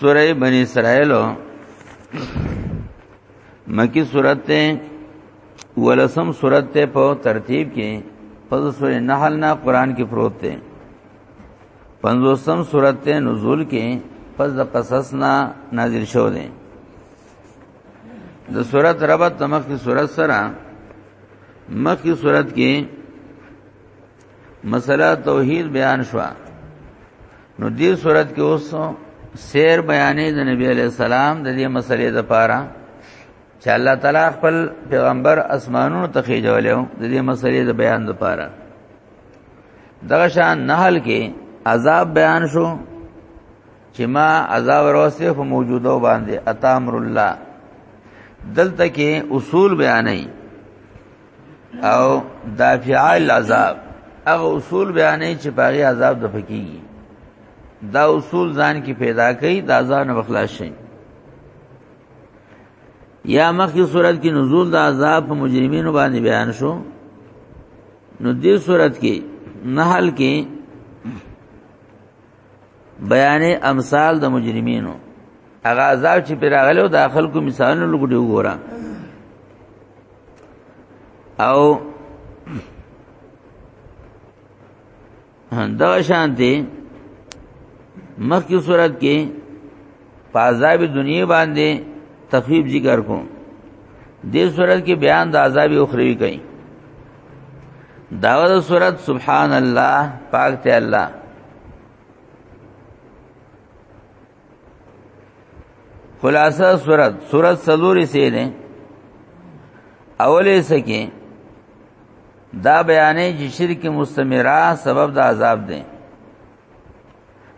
سورہ بنی اسرائیل مکی سورت ته ولسم سورت ته په ترتیب کې پس سورې نحل نه قران کې پروت دی پنځوسم سورت ته نزول کې پس د قصص نه نازل شو دی د سورت ربط تمخ کی سورت سره مخ کی سورت کې مسله توحید بیان شو نو دې صورت کې اوس سیر بیانې د نبی علی السلام د دې مسلې د پاره چې الله تعالی خپل پیغمبر اسمانونو ته خېجولیو د دې مسلې د بیان د پاره دغه شان نحل کې عذاب بیان شو چې ما عذاب وروسته په موجودو باندې اتامر الله دلته کې اصول بیانې او دافع العذاب هغه اصول بیانې چې پاغي عذاب د فقېږي دا اصول ځان کې پیدا کړي دا ځان وخلاص شي یا مخکې صورت کې نزول د عذاب په مجرمینو باندې بیان شو نو دې صورت کې نحل کې بیان امثال د مجرمینو هغه عذاب چې پر راغلو د خلکو مثالونه لګډي وګوره او دا شانتي مخکې صورت کې په عذاب دنیا باندې تخفیف ذکر کوم دې صورت کې بیان د عذاب اخروی کوي داوود صورت سبحان الله پاک ته الله خلاصہ صورت صورت سلوری سے نے اولې سکه دا بیانې چې شرک مستمره سبب د عذاب دی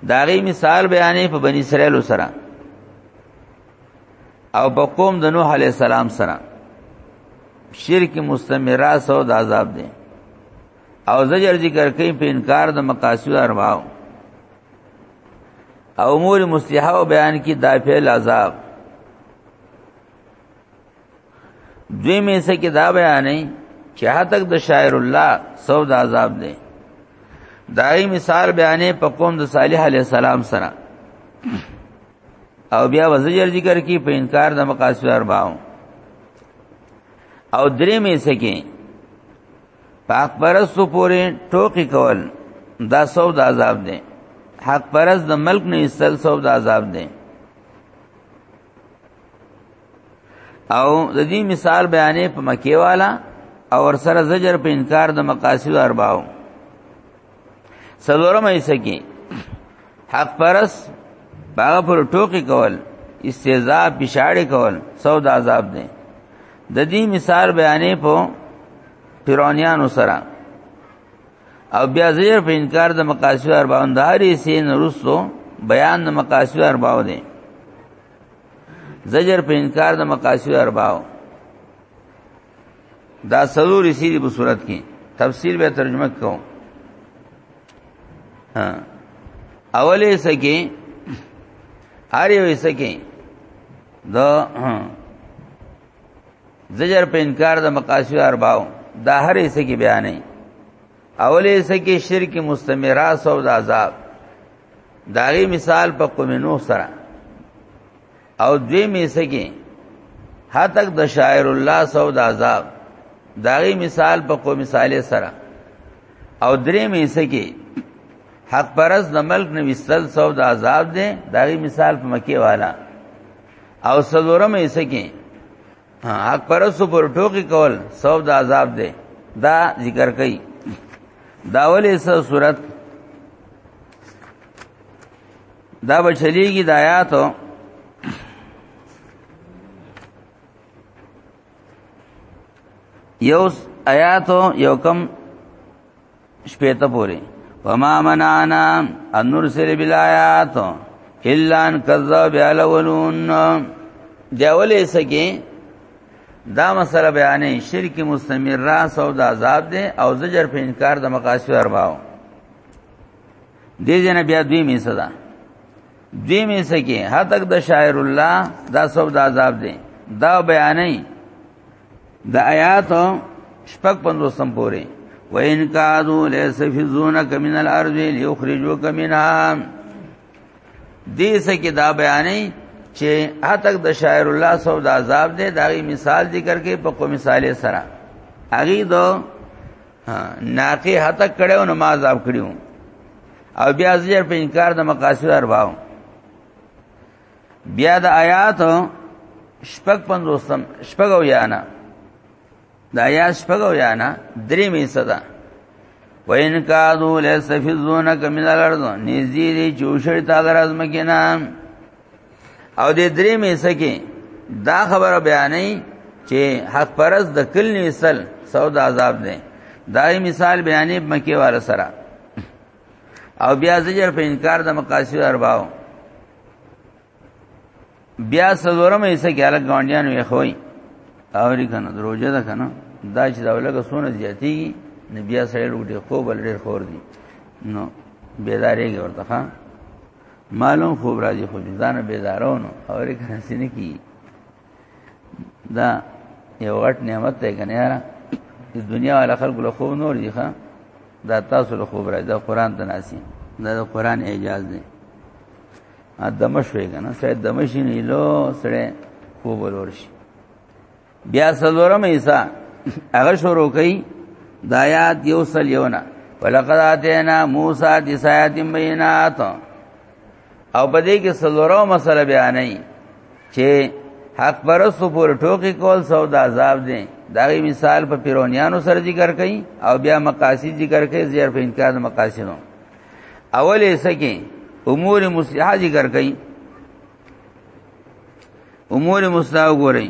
داغي مثال بیانې په بنی اسرائیل سره او په قوم د نوح علی السلام سره شرک مستمره سو د عذاب دی او زجر ذکر کوي په انکار د مقاصد ارواو او امور مصلحه او بیان کی دافع العذاب دوی مې څه کې دا بیانې چې هتک د شاعر الله سو د عذاب دی دای مثال بیانې په قوم د صالح علی السلام سره او بیا وزجر ذکر کی په انکار د مقاصد ارباو او درې مې څه کې پاک پرستو پورې ټوکی کول دا سو د عذاب دی حق پرست د ملک نه استل سو د عذاب دی او د دې مثال بیانې په مکی والا او ور سره زجر په انکار د مقاصد ارباو سلورم ایسه کې حق پرس باغ پر ټوکی کول استهزاء پښاړې کول سود عذاب دي د دې مثال بیانې په پیرانیانو سره او بیا زیر په انکار د مقاصد ارباون داری سین رسو بیان د مقاصد ارباو دی زجر په انکار د مقاصد ارباو دا سلور سیری په صورت کې تفسیر به ترجمه کوم ها اولې سکه هر یو سکه دا زجر په انکار د مقاصد ارباو دا هر څه کې بیانې اولې څه کې شرک مستمره او د عذاب داغي مثال په قوم نوح سره او دوی می څه کې هتک د شاعر الله او د عذاب داغي مثال په قوم صالح سره او درې می څه کې حق پرس د ملک نو وستل سو د عذاب دي داغي مثال په مکی والا او سلورم یې سکه حق پرسو پر ټوکی کول سبب د عذاب دی دا ذکر کړي داولې سو صورت دا بچلیږي د آیاتو یو آیاتو یو کم شپېته پوری وما منعنا ان نرسل بالآیات الا ان کذب الاولون دیولې سګي دا مسله بیانې شرک مستمر را سو د عذاب دی او زجر په انکار د مقاصد ارباو دې جن بیا دوی می صدا دوی می سګي هتک د شاعر الله دا سو د عذاب دی دا بیانې د آیات شپږ پنځوسم پورې وان کادو لیسفزونک من الارض لیخرجوک منها دې سکه دا بیانې چې هتک د شاعر الله سو د عذاب دې داغي مثال ذکر کې په کوم مثال سره اغي دو ناقه هتک کړو نو ما عذاب کړو او بیا زیر په انکار د مقاصد ارباو بیا د آیات شپږ پنځوسم شپږ او یانا د آیات شپږ او یانا درې می صدا وین کادو لسفزون کمن الارض نزدې دي چوشړ تا دراز مکینا او د درې می سکه دا خبره بیانې چې حق پرز د کل نسل سودا عذاب نه دای مثال بیانې مکی واره سره او بیا زجر په انکار د مقاصد ارباو بیا سلورم ایسه کې الګ غونډیان وي خوې او ری کنه دروځه ده کنه دا چې دا ولګه سونه زیاتی نه بیا سره لوټي خو بل ډیر خور دي نو بیدارېږي ورته ها معلوم خوب راځي خو ځان بیدارونو او ری کنه سینې کی دا یو غټ نعمت دی کنه یاره د دنیا علا خلق له خوب نور دی ښا دا تاسو له خوب راځي دا قران ته ناسي دا د قران اعجاز دی ا دمه شوي کنه سید دمه شي نه لو سره خوب ولور شي بیا سلورم ایسا هغه شروع کړي د آیات یو سل یو نه ولقد اتینا موسی د آیات بینات او په دې کې سلورو مسله بیانې چې حق پرستو پر ټوکی کول سو د عذاب دي دا غي مثال په پیرونیانو سره ذکر کړي او بیا مقاصد ذکر کړي زیر په انکار مقاصدو اول یې سکه امور مصلحه ذکر کړي امور مصلحه وګورئ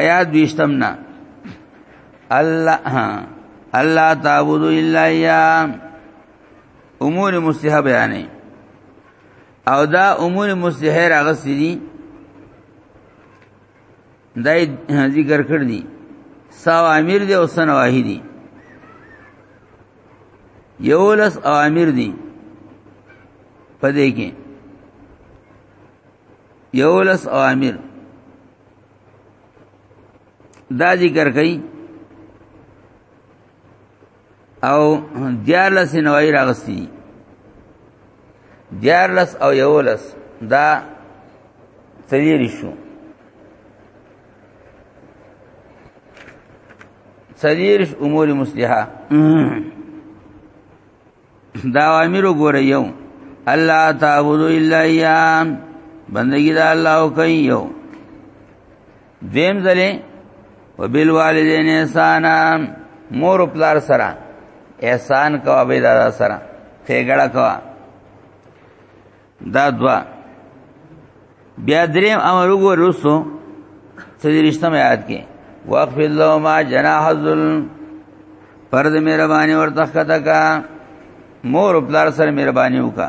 آیات 20 تمنا الله الله تعبدوا الا اياه امور مستحب بیانې او دا امور مستحب راغسي دي دای ذکر کړ دي سوامر دي او سنواهی دي یولس اوامر دي پدې کې یولس اوامر دا ذکر کړي او دیارلس نوای راغستی دیارلس او یولس دا تلیری شو سلیرش امور مصلحه دا امر وګوره یو الله تعبدو الا ايام بندگی دا الله کوي یو دیم ځلې وبالوالدین احسان مور او پلار سره احسان کوا به دادا سره خېګړه کوا دا دوا بیا دریم امر وګور رسو سجریشتم یاد کې وقف الله ما جناح الذل پرد مهرباني ور تخته کا مور پلار سره مهرباني وکا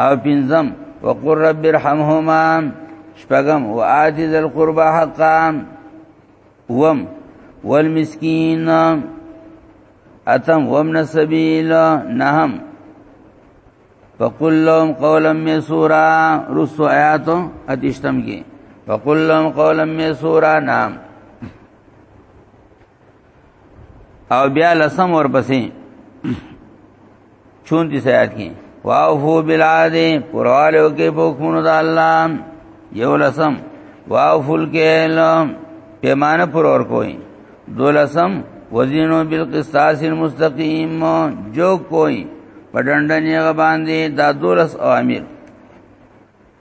او پنځم وقل رب ارحمهما شپغم وآت ذا القربى حقا وم والمسكين اتم ومن السبيل نهم فقل لهم قولا ميسورا رسو آیاتو اتشتم کی وقل لهم قولا میسورا نام او بیا لسم ورپسې 34 آیات کې واوفو بالعاد پرالو کې حکمونو د الله یو لسم واوفل کېل پیمانه پر اور کوئی دو لسم وزینو بالقسطاس المستقیم جو کوئی پډنډنی غ باندې دا دولس اوامر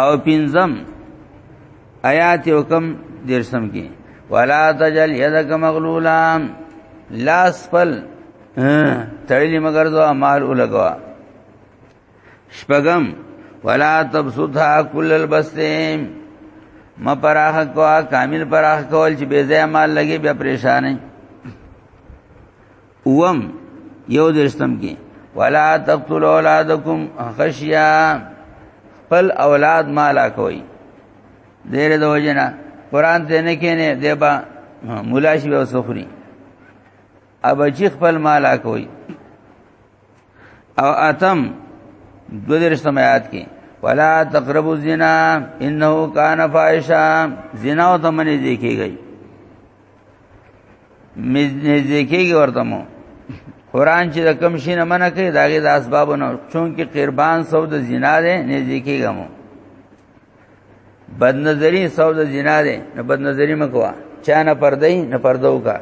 او پنځم آیات حکم درسم کې ولا تجل يدك مغلولا لاس پل تړلی مگر دو مال ولګوا شپغم ولا تبسطها كل البسم ما پراخ کوا کامل پراخ کول چې بے ځای مال لګي بیا پریشان نه اوم یو درستم کې ولا تقتلوا اولادکم خشیا خپل اولاد مالا کوي دیر د وجنا قران ته نه کینه دیبا مولا شی به سخري اب چې خپل مالا کوي او اتم دو درستم آیات کې ولا تقربوا الزنا انه كان فاحشا زنا او تمنې دي کېږي نزدیکیږي ورته مو قران چې د کم شي نه منع کوي داګه د اسباب نه چون کې قربان سو د زنا ده نزدیکیږي مو بد نظری سو د زنا ده نه بد نظری مکوا چا نه پردې نه پردو کا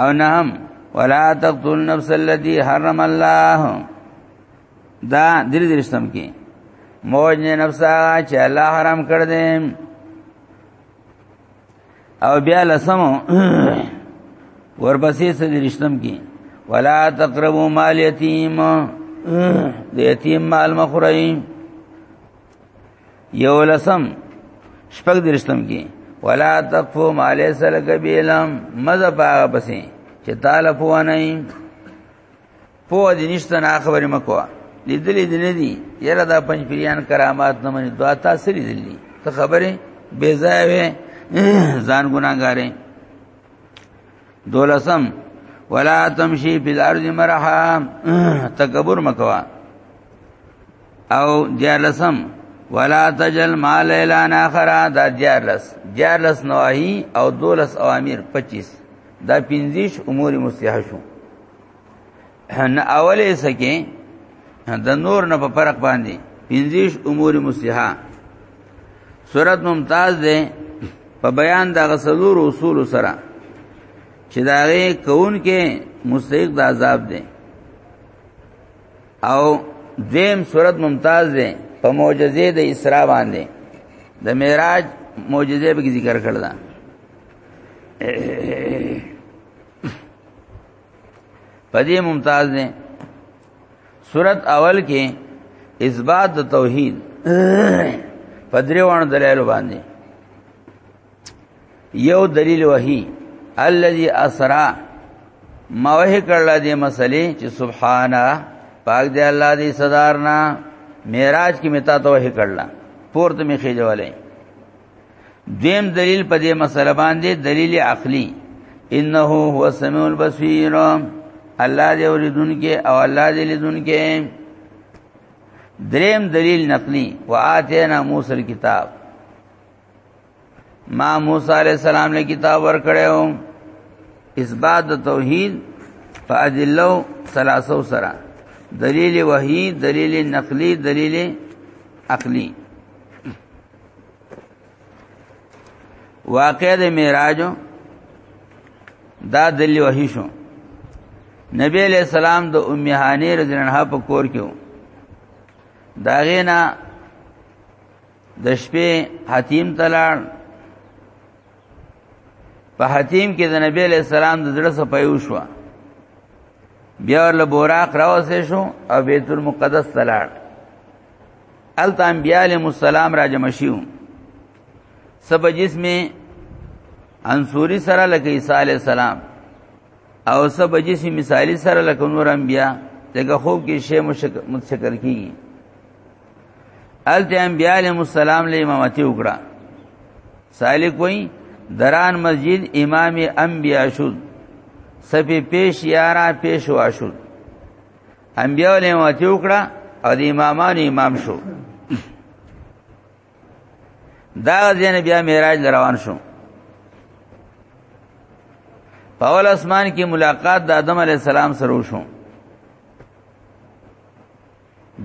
او نه هم ولا تقتل نفس التي حرم الله دا دری درستم کې موج نه نفس هغه چې الله حرام کړ دې او بیا لسم ورپسې سې درستم کې ولا تقربوا مال یتیم د یتیم مال مخورئ یو لسم شپږ درستم کې ولا تقفو ما ليس لك بعلم مذهب هغه پسې چې تعالی په نه په دې نشته نه خبرې مکوه لیدلې دې نه دي یره دا پنځ پیران کرامات نه مني دعا تاسو لیدلې ته خبره بے ځای وې ځان ګناګارې دولسم ولا تمشي فی الارض مرحا تکبر مکوا او دیالسم ولا تجل ما لیلان اخر دا دیالس دیالس نواهی او دولس اوامر 25 دا 25 امور مستحشو نه اولې سکه د نور نه په فرق باندې پنځیش امور مصلحه صورت ممتاز ده په بیان د غسلور اصول سره چې دا غي کون کې مستحق د عذاب ده او دیم صورت ممتاز ده په معجزې د اسراء باندې د معراج معجزې به ذکر کړل پدې ممتاز نه صورت اول کې اثبات د توحید پدریوان دلایل باندې یو دلیل وحی الذي اسرا ما وه کړل دې مسلې چې سبحانا پاک دې الله دې صدارنا معراج کې متا ته وه کړل پورته می خېجولې دیم دلیل په دې مسله باندې دلیل عقلی انه هو السمیع البصیر الله دې اوریدونکو او الله دې لیدونکو دریم دلیل نقلی واتینا موسی الكتاب ما موسی علیہ السلام نے کتاب ور کړو اس بعد توحید فادلو ثلاثو سرا دلیل وحی دلیل نقلی دلیل عقلی واقع د معراج دا دلی وحی شو نبی علیہ السلام د ام هانی رضی الله عنها په کور کې دا غینا د شپې حتیم تلان په حتیم کې د نبی علیہ السلام د زړه سپایو شو بیا له بوراق راوسه شو او بیت المقدس تلان ال انبیاء علیهم السلام را جمع شیو سب جسم انصوری سره لکه عیسی علی السلام او سب جسم مثالی سره لکه نور انبیا لکه خوب کې شی متشکر کیږي الته انبیاء علیهم السلام له امامتی وکړه سالک وای دران مسجد امام انبیاء شد سپی پیش یارا پیش واشد انبیاء له ماته وکړه او د امامانو امام شو دا ځین بیا معراج روان شو په اول اسمان کې ملاقات د آدم علی السلام سره وشو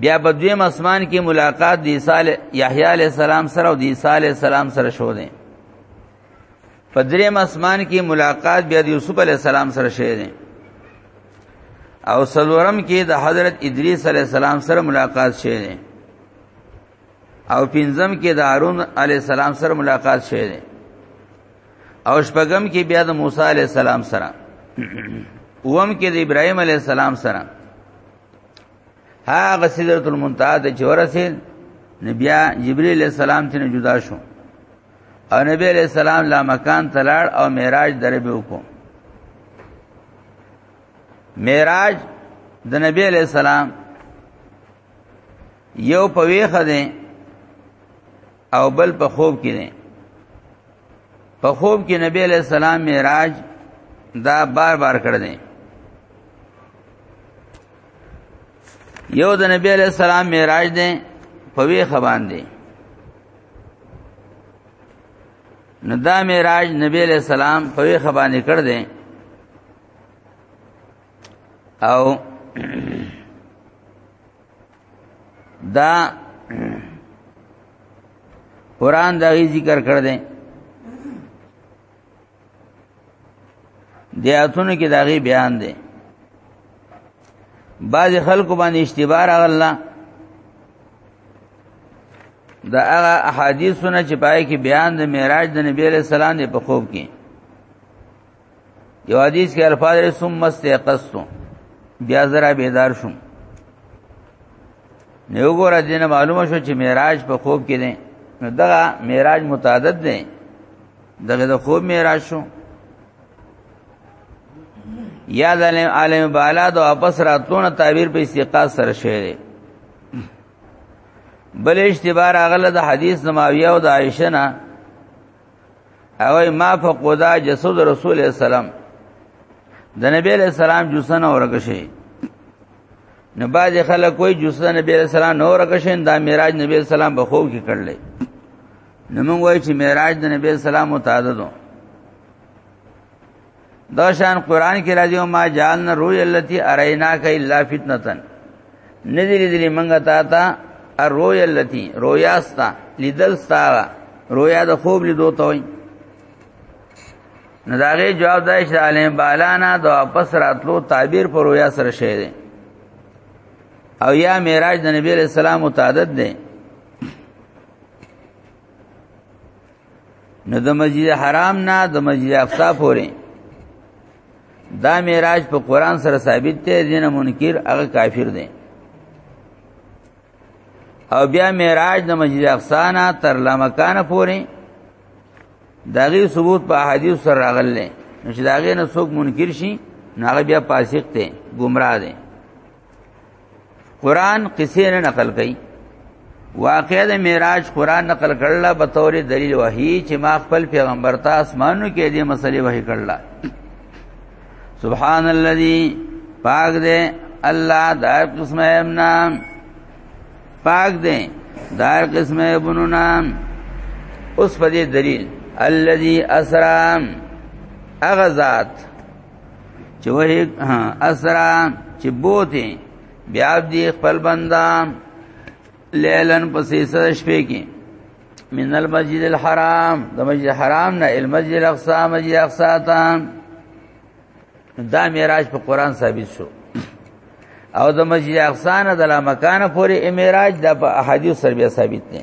بیا په دویم اسمان کې ملاقات د عیسی یحیی علی السلام سره او د عیسی علی السلام سره شو دي په دریم اسمان کې ملاقات بیا د یوسف علی السلام سره شوه دی او سلورم کې د حضرت ادریس علی السلام سره ملاقات شوه دی او پنځم کې د هارون علی السلام سره ملاقات شوه دی او شپږم کې بیا د موسی علی السلام سره اوم کې د ابراهیم علی السلام سره هغه سدرۃ المنتهى د جورسه نبی جبرئیل السلام ته جدا شو او نبی علیہ السلام لا مکان تلاړ او معراج دربه وکړو معراج د نبی علیہ السلام یو په ویخه دی او بل په خوب کې دی په خوب کې نبی علیہ السلام معراج دا بار بار کړ دی یو د نبی علیہ السلام معراج دی په ویخه باندې نو دا معراج نبی علیہ السلام په وی خبرې کړ دې او دا قران دا ذکر کړ دې دی اتونو کې داغي بیان دی بعض خلکو باندې اشتباه راغله دا هغه احادیثونه چې پای کې بیان د معراج د نبی علیہ السلام دی په خوب کې یو حدیث کې الفاظ رسوم مست یقصتو بیا زرا بیدار شوم نو ګوره دین معلومه شو چې معراج په خوب کې دی نو دغه معراج متعدد دی دغه د خوب معراج شو یا د عالم بالا د واپس راتلون تعبیر په استقاص سره شوی دی بل اشتبار اغله د حدیث نماویه او د عائشه نه او ما فقدا جسد رسول الله سلام د نبی له سلام جوسن اورګشي نه باز خلک کوئی جوسن نبی له سلام نو اورګشي دا معراج نبی سلام بخو کې کړل نو موږ وایو چې معراج د نبی سلام متعدد دو دا شان قران کې راځي او ما جان روی التي ارینا کا الا فتنتن نذری دلی منګه تا تا روی التي رویا ستا لیدل ستا رویا د خوب لیدو ته وي نداغه جواب دای چې عالم بالانا د واپس راتلو تعبیر پر رویا سره شوی دی او یا معراج د نبی رسول الله متعدد دی نو د مسجد حرام نه د مسجد اقصا پورې دا معراج په قران سره ثابت دی دینه منکر هغه کافر دی او بیا معراج د مسجد اقصا نه تر لمکان پورې دغه ثبوت په احادیث سره راغلی نو چې داغه نه څوک منکر شي نو هغه بیا فاسق دی گمراه دی قران قصې نه نقل کړي واقع د معراج قران نقل کړل به تور دلیل وحی چې ما خپل پیغمبر ته اسمانو کې دې مسلې وحی کړل سبحان الذي پاک دې الله دا قسم امنا پاک دې دا قسم ابنو نام اوس په دې دلیل الذي اسرام اغزاد چې وه اسرا چې بوته بیا دی خپل بندا لیلن پسې سره شپې کې من المسجد الحرام د مسجد حرام نه المسجد الاقصى مسجد اقصا ته دا معراج په قران ثابت شو او د مسجد اقصا نه د لا مکان پورې معراج د احادیث سره بیا ثابت نه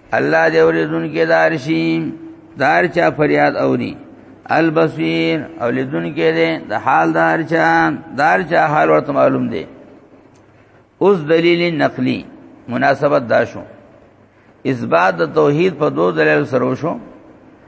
الله دې اوریدون کې دار شي دار چا فریاد اوري البصیر او لیدون کې دې د حال دار چا دار چا حال ورته معلوم دی اوس دلیل نقلی مناسبت دا شو اثبات د توحید په دوه دلایل سره وشو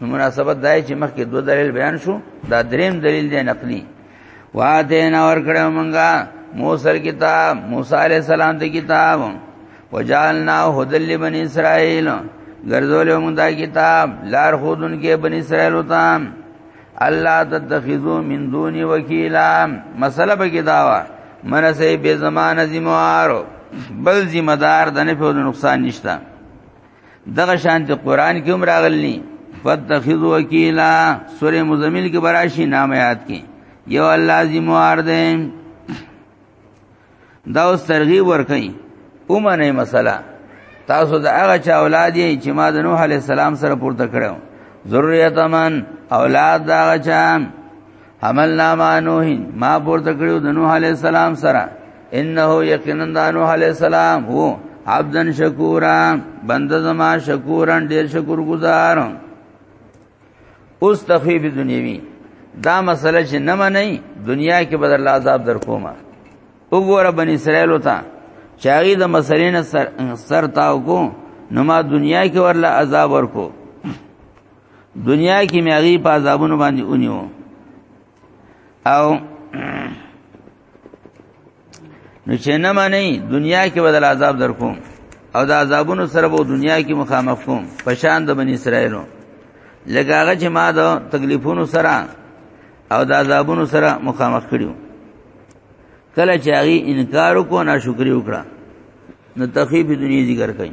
نو مناسبت دا چې مخکې دوه دلیل بیان شو دا دریم دلیل دی نقلی واته نه ور کړو مونږه موسی کتاب موسی علی السلام ته کتاب وجالنا هدل لبن اسرائیل ګرځول مونږ دا کتاب لار خودن کې بن اسرائیل وتا الله تتخذو من دون وکیلا مسله به کې داوا منسه به زمانه ذمہارو بل ذمہ دار د نه په نقصان نشتا دغه شان ته قران کې هم راغلی فتخذ وکیلا سوره مزمل کې براشي نام یاد کې یو الله ذمہار دی دا اوس ترغیب ورکئ اومنه مسله تاسو د هغه چا اولاد یې چې ما د نوح علی السلام سره پورته کړو ذریه تمن اولاد دا هغه چا حملنا ما نوح ما پورته کړو د نوح علی السلام سره انه یقینا د نوح علی السلام هو عبدن شکورا بند زما شکورن ډیر شکر گزار اوس تخیب دنیوی دا مسله چې نه منئ دنیا کې بدر الله عذاب در کومه وګوره بن اسرائیل وتا چاغي د مسلې نه سر, سر تاو کو نو ما دنیا کې ورله عذاب ورکو دنیا کې مې هغه په عذابونو باندې اونیو او نو چې نه مانی دنیا کې بدل عذاب درکوم او دا عذابونو سره به دنیا کې مخامخ کوم په شان د بنی اسرائیلو لکه هغه چې ما د تکلیفونو سره او د عذابونو سره مخامخ کړیو کله چې هغه انکار وکړو ناشکری وکړه نو تخفیف دنیا ذکر کړي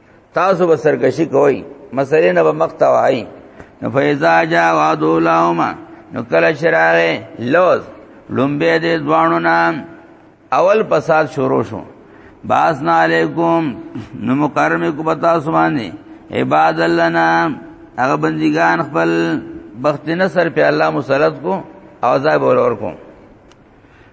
تاسو به سرکشي کوئ مسلې نه به مخ ته وای نو فیزا جا وعدو لاهما نو کله شراغه لوز لومبه دې ځوانو نام اول فساد شروع شو باس نه علیکم نو مکرم کو پتا سمانه عباد الله نام هغه بندگان خپل بخت نصر په الله مسلط کو او ځای بولور کو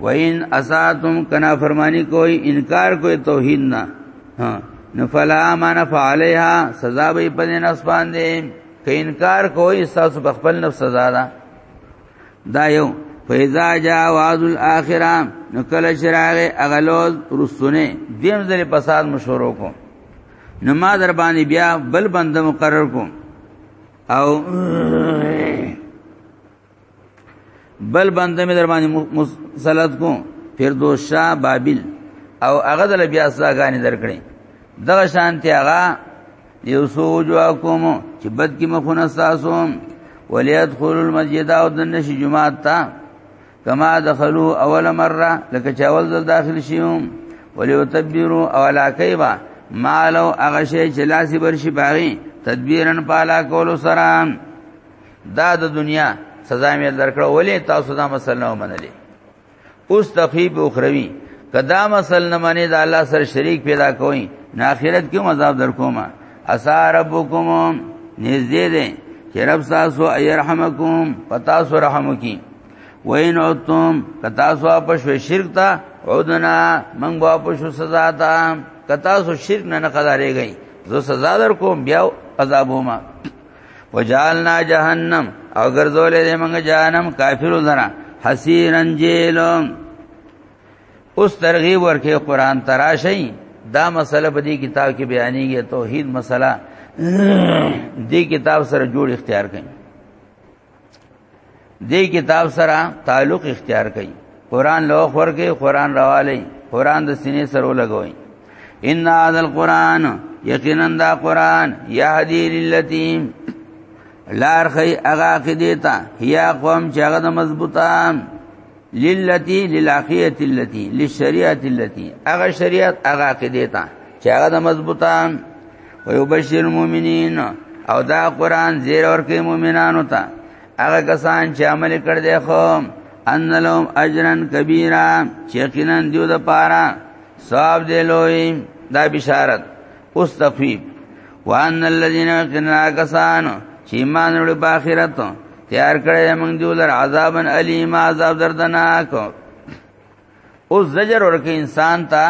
وین ازاتم کنا فرمانی کوئی انکار کوئی توحید نه ها نفلا مان فعلیها سزا به په دې نفس باندې ک انکار کوئی تاسو په خپل نفس سزا ده دا یو فیضا جا واذ الاخره نو کله شراغ اغلوز رسونه دیم ځل فساد مشورو کو نو ما در باندې بیا بل بند مقرر کو او بل بنده مې در باندې مسلط کو فردوس شاه بابل او هغه د بیا سزاګانې درکړي دغه شانتي هغه یو سوج وکوم چې بد کې مخونه ساسو ولیت خول المسجد او د نشي جمعه تا کما دخلو اول مره لکه چې اول ځل داخل شیوم ولیتبرو او علاقه با مالو هغه شی چې لاسي برشي باغی تدبیرن پالا کولو سره دا د دنیا سزا مې درکړه ولې تاسو دا مسله نه منلې اوس تخیب اخروی کدا مسله نه منې دا الله سره شریک پیدا کوئ نه اخرت کې عذاب درکوما اسا ربکم نږدې دې چې رب تاسو ایرحمکم پتا سو رحم کی وین او تم کتا سو اپش شرک تا عودنا من با اپش سزا تا کتا سو شرک نه نه قدارې گئی زو سزا در کوم بیا عذابوما وجعلنا جهنم او ګرځولې دې موږ جهنم کافرو لرا حسیرن جیلم اوس ترغیب ورکې قران تراشی دا مسله په دې کتاب کې بیانېږي توحید مسله دې کتاب سره جوړ اختیار کړي دې کتاب سره تعلق اختیار کړي قران لو خور کې قران راوالي قران د سینې سره لګوي ان هذا القران یقینا دا قران یهدی للتی لار خی اغا قدیتا هيا قوم چې هغه مضبوطه للتی للاخیت اللتی للشریعت اللتی هغه شریعت هغه عقیده ته چې هغه د مضبوطه ويبشر المؤمنین او دا قران زیر ورکه مؤمنانو ته هغه کسان چې عمل کړ دي خو ان لهم اجرا کبیرا چې یقینا دیو د پاره ثواب دی لوی دا بشارت اوس تخفیف وان الذين كنا كسان چې ایمان ور په آخرت تیار کړی موږ دی ولر عذابن الیم عذاب دردناک او زجر ورکه انسان ته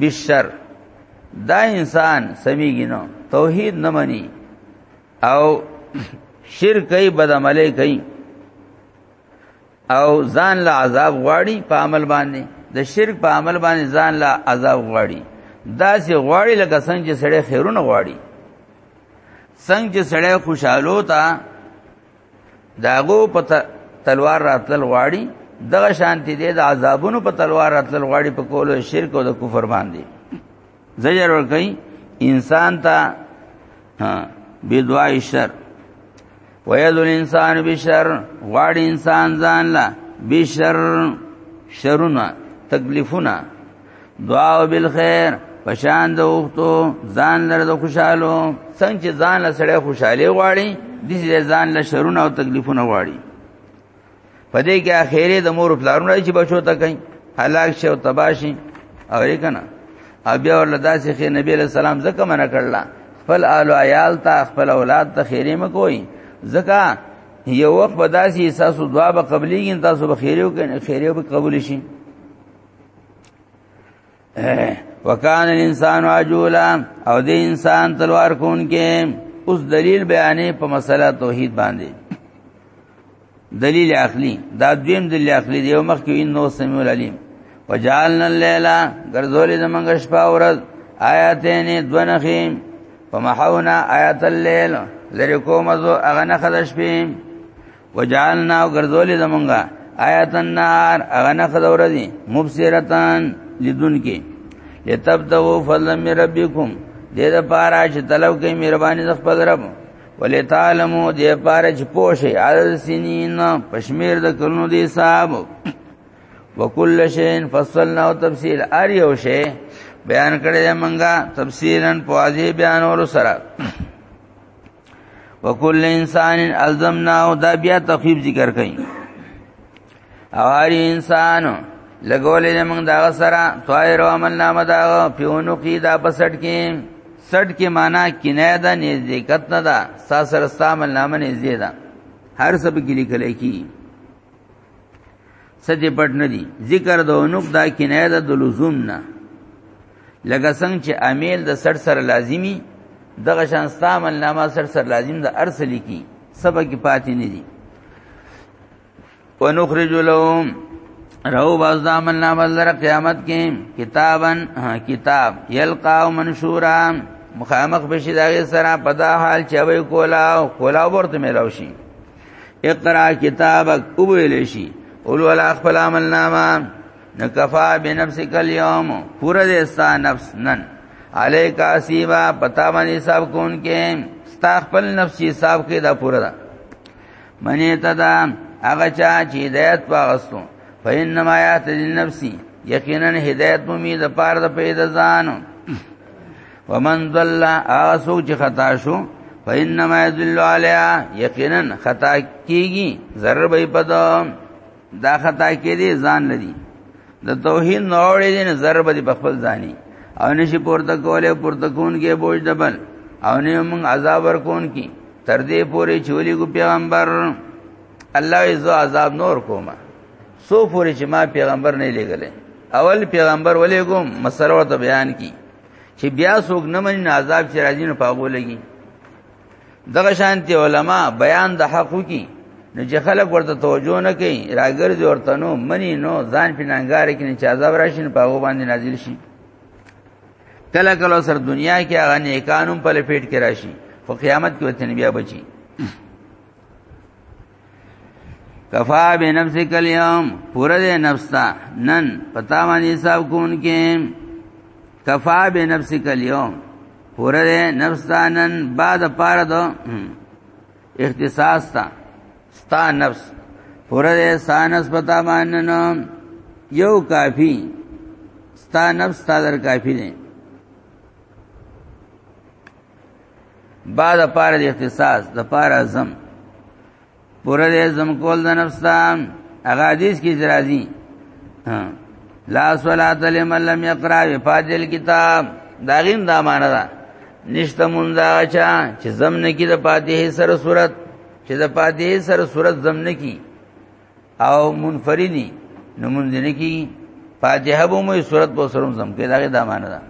بشر دا انسان سميږي نو توحید نه مني او شرک کوي بدعملي کوي او ځان له عذاب غواړي په عمل باندې د شرک په عمل باندې ځان له عذاب غواړي دا چې غواړي لکه څنګه چې سړی خیرونه غواړي څنګه چې سړی خوشاله تا داغو په تلوار راتل غواړي دغه شانتی دی د عذابونو په تلوار راتل غواړي په کولو شرک او د کفر باندې زجر ور کوي انسان ته بدوای شر ويذ الانسان بشر غواړ انسان ځان لا بشر شرونه تکلیفونه دعا او بالخير پشان د وختو ځان لره د خوشاله څنګه ځان له سړی خوشاله غواړي د ځان له شرونه او تکلیفونه غواړي په دې کې اخیره د مور پلارونه چې بچو ته کوي هلاک شي او تباشي او یې کنه بیا ول داسې خې نبی له سلام زکه منع کړلا خپل آل او عیال ته خپل اولاد ته خیره مکوئ زکه یو وخت به داسې احساس او دعا به قبليږي تاسو به خیره وکړي خیره به قبول شي وکان الانسان عجولا او دې انسان تلوار کون کې اوس دلیل بیانې په مسله توحید باندې دلیل عقلی دا دویم دلیل عقلی دی او مخ کې انه سميع العليم وجعلنا الليل غرذولې زمنګ شپه ورځ آیاتین دونخیم فمحونا آیات الليل لری کوم زو اغنه خدش پیم وجعلنا غرذول زمونږه آیات النار اغه نه خدور دي مبصرتان لدون کې لتبتغوا فضلا من ربکم دې د پاره چې طلب کوي مهرباني د خپل رب ولې تعلمو دې پاره چې پوښي عدد سنین پشمیر د کلونو دې صاحب وکل شین فصلنا او تفصیل ار یو شی بیان کړی منګه تفصیلا په واضح بیان ور سره وکل انسان الزمنا او دا بیا تخفیف ذکر کړي او هر انسان لګولې موږ دا سره طائر عمل نامه دا پیونو کی دا بسټ کې سټ کې معنا کنایه ده نزدېکت نه ده ساسر استعمال نامه نزدې ده هر سب کې لیکل کی سدي پټ نه دي ذکر د اونوک دا کنایه ده د لزوم نه لکه څنګه چې امیل د سر سره لازمی دغه شان استعمال نامه سر سره لازم د ارث لیکي سبا کې پاتې نه دي ونخرج لهم رو باز دا عمل نامه لره قیامت کې کتابن کتاب یلقا منشورا مخامخ بشي داغه سره په دا حال چې وی کولا کولا ورته ملاوي شي اقرا کتابک او ویل شي اول ولا خپل عمل نامه نکفا بنفسک اليوم پورا دې ستا نفس نن علیک اسیبا پتا باندې حساب کون کې ستا خپل نفس حساب کې دا پورا ده منی تدا هغه چا چې هدایت واغستو فینما یات لنفسی یقینا هدایت مو می د پاره د پیدا ځانو ومن ضل اسو چې خطا شو فإنما يدل عليها یقینا خطا کیږي ضرر به پدو دا خطا کیږي ځان لدی د توحید نوړې دین ضرر به په خپل ځاني او نشي پورته کوله پورته کون کې بوج دبل او نه موږ عذاب ورکون کی تر دې پورې چولی کو پیغمبر الله یې زو عذاب نور کومه سو پورې چې ما پیغمبر نه لګلې اول پیغمبر ولې کوم مسله ورته بیان کی چې بیا څوک نه مني عذاب چې راځي نه پاغو لګي دغه شانتي علما بیان د حق کی نو چې خلک ورته توجه نه کوي راګرځي ورته نو منی نو ځان پینانګار کې نه چې عذاب راشي نه پاغو باندې نازل شي کله کله سر دنیا کې هغه نه قانون په لپیټ کې راشي خو قیامت کې وته بیا بچي کفا به نفس کل یوم پورا دې نفس تا نن پتا باندې حساب کون کې کفا به نفس کل یوم پورا دې نفس تا نن بعد پار دو اختصاص تا ستا نفس پورا دې سانس پتا باندې نو یو کافی ستا نفس تا در کافی نه بعد پار د اختصاص د پار اعظم پوره دې زم کول د نفس دا هغه حدیث کې راځي لا صلات لمن لم يقرأ بفاضل کتاب دا غیم دا معنا ده نشته مونږ دا چا چې زم نه کې د فاتحه سره صورت چې د فاتحه سره صورت زم نه کې او منفردی نو مونږ نه کی فاتحه به مو صورت په سرم زم کې داګه دا معنا ده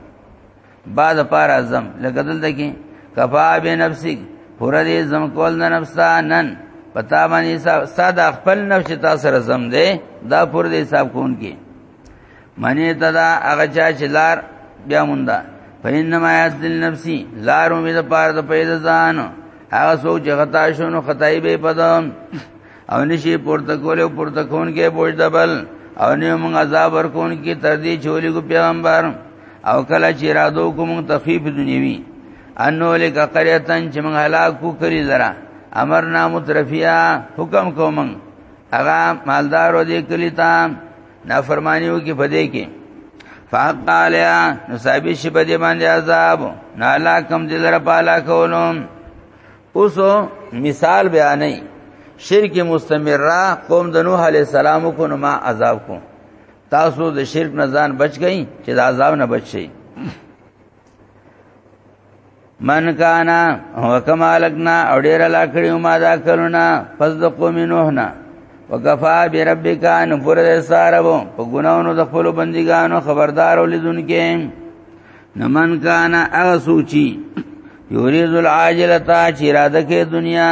بعد پار اعظم لکه دلته کې کفا به نفسي پر دې زم کول نه نفسا نن پتا باندې ساده خپل نفس تا سره زم دې دا پر دې حساب کون کې منی تدا هغه چا چې لار بیا مونږه فینما یذل نفسی لارو می د پاره د پیدا ځان هغه سوچ غتا شونو خدای به پدم او نشي پورته کول او پورته کون کې بوج دبل او نه موږ عذاب ورکون کې تر دې چولې کو پیغمبر او کله چې را دو کوم تخفیف دنیوي انو لک قریتن چې موږ هلاک کو کری زرا امر نام ترفیا حکم کوم هغه مالدار او دې کلی تا نافرمانیو کې پدې کې فاق علیا نو صاحب شپه دې باندې عذاب نه لا کم دې لره پالا کولم اوس مثال بیانې شرک مستمره قوم د نوح علی السلام کو نو ما عذاب کو تاسو د شرک نه ځان بچ گئی چې د عذاب نه بچ شئ من کانا وکم الکنا او ډیر لا کړیو ما دا کلونا پس د قوم نوح نه وکفا بربک ان پر سارو په ګناونو د خپل بندګانو خبردار ولذونکې نمن کان هغه سوچي یرید العاجلتا چې اراده کې دنیا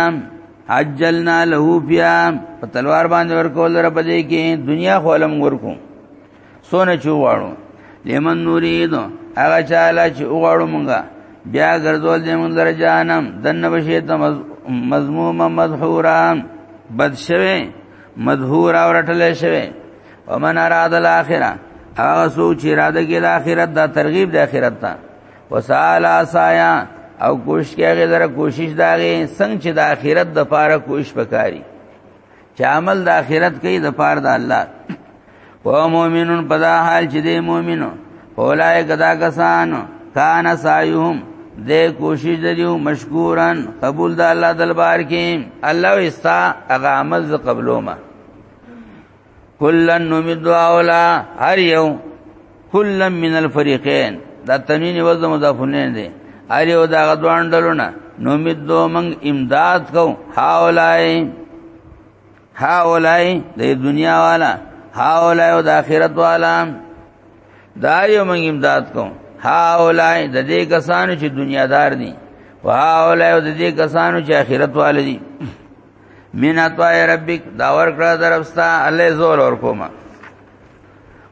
عجلنا له بیا په تلوار باندې ورکول را پدې کې دنیا خو علم ورکو سونه چوغاړو لمن نورید هغه چاله چې وغاړو مونږه بیا ګرځول دې مونږ در جانم دنه بشي ته مضموم مذحورا بد شوه مذحور او رټل شوه ومن اراد الاخره هغه څوک چې اراده کوي د آخرت دا ترغیب د آخرت ته وسال اسایا او کوشش کوي در کوشش داږي څنګه چې د آخرت د پاره کوشش وکاري چې عمل د آخرت کوي د پاره د الله او مؤمنون په دا حال چې دی مؤمنو اولای کدا کسان کان سایهم د کوشش دیو مشکورن قبول د الله دلبار کې الله استا هغه عمل ز قبلو ما کلن نمد اولا هر یو کلن من الفریقین دا تنوین وزن مضافنین دی هر یو دا غدوان ډلونه نمد دو منگ امداد کو هاولائی هاولائی دی دنیا والا هاولائی و دا آخرت والا دا یو منگ امداد کو هاولائی د دې کسانو چې دنیا دار دي وهاولائی و د دې کسانو چې آخرت والا دي من اتوای ربک دا ورکړه درپستا الله زور ور کوما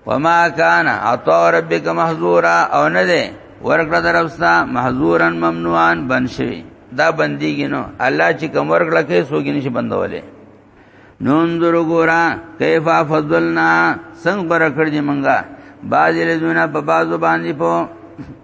وما کان عطا ربک محذورا او نه ده ورکړه درپستا محذورا ممنوعان بنشي دا بنديږي نو الله چې کوم ورکړه کې سوګي نشي بندولې نون درو ګورا کیف فضلنا څنګه برکړ دي منګه باز له دونه په بازو باندې په